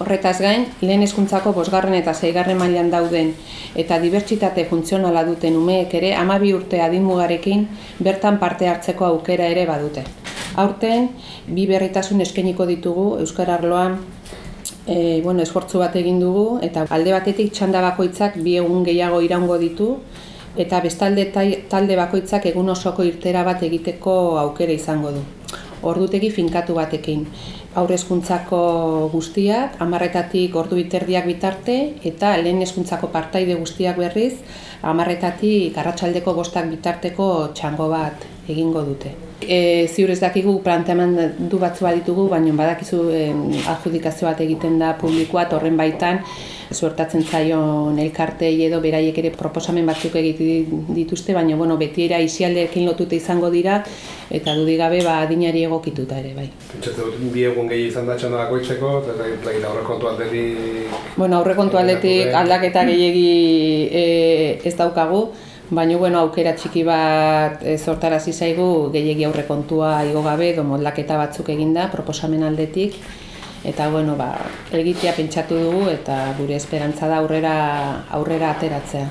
Horretaz gain, lehen hezkuntzako bosgarren eta zeigarren mailan dauden eta dibertsitate funtzionala duten umeek ere amabi urte adinmugarekin bertan parte hartzeko aukera ere badute. Aurten, bi berritasun eskainiko ditugu Euskara Arloan e, bueno, esfortzu bat egin dugu eta alde batetik txanda bakoitzak bi egun gehiago iraungo ditu eta bestalde talde bakoitzak egun osoko irtera bat egiteko aukera izango du. Ordutegi finkatu batekin. Aurre hezkuntzako guztiak, amarretatik ordu biterdiak bitarte, eta lehen hezkuntzako partaide guztiak berriz, amarretatik arratsaldeko bostak bitarteko txango bat egingo dute. E, ziur ez dakigu planteamen du batzu ditugu, baina badakizu e, adjudikazio bat egiten da publikoa, horren baitan, suertatzen zaion elkartei edo beraiek ere proposamen batzuk egiten dituzte, baina bueno, beti era isialdeekin lotute izango dira, eta dudik gabe ba, adinari egokituta ere, bai. Pentsatzen dut, bi egun gehi izan da txanda dagoitzeko, eta aurrekontu aldetik... Bueno, aurrekontu aldetik aldaketa gehiegi e, ez daukagu, Baina bueno, aukera txiki bat e, sortarazi zaigu gehiegi aurrekontua igo gabe edo moldaketa batzuk eginda proposamen aldetik eta bueno, ba, egitea pentsatu dugu eta gure esperantza da aurrera aurrera ateratzea.